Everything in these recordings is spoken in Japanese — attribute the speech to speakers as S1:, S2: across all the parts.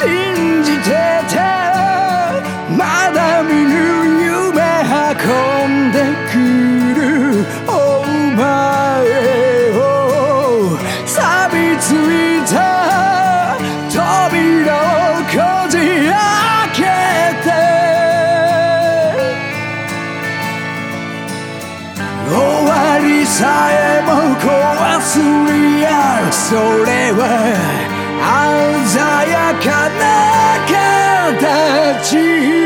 S1: 信じてたまだ見ぬ夢運んでくるお前を錆びついた扉をこじ開けて終わりさえも壊すリアルそれは愛なかな形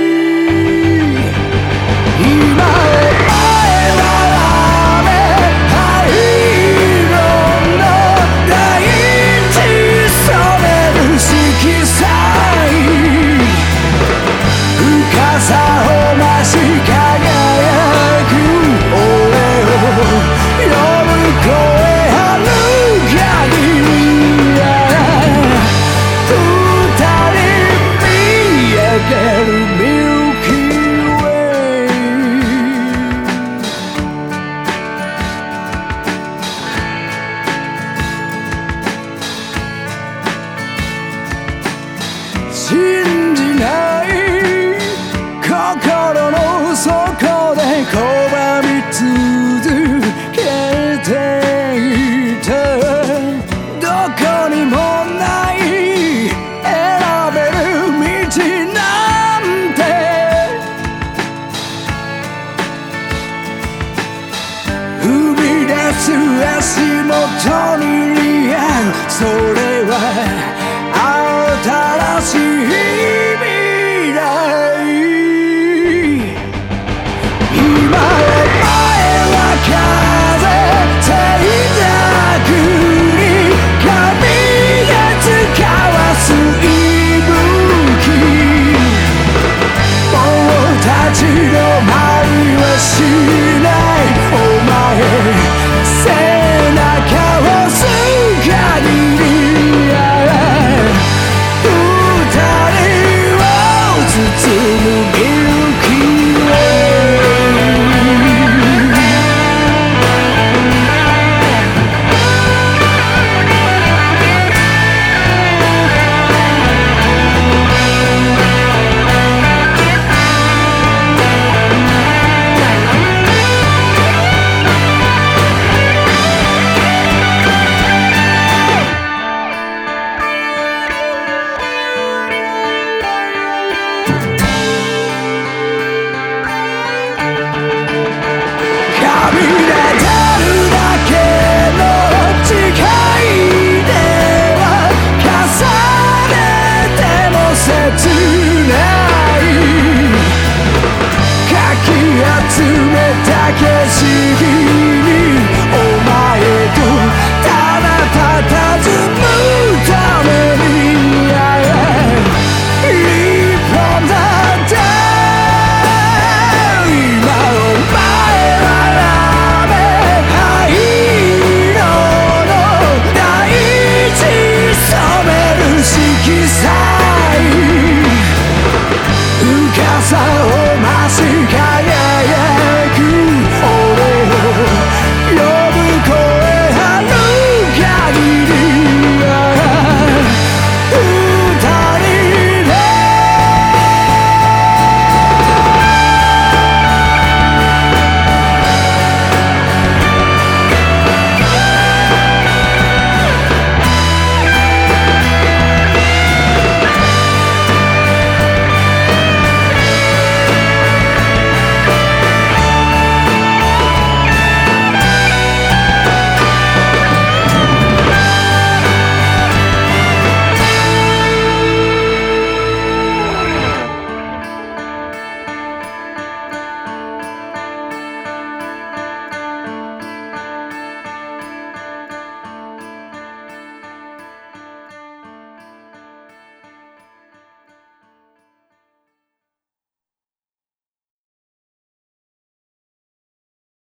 S1: にもない選べる道なんて。踏み出す足元にリアルそれは新しいさを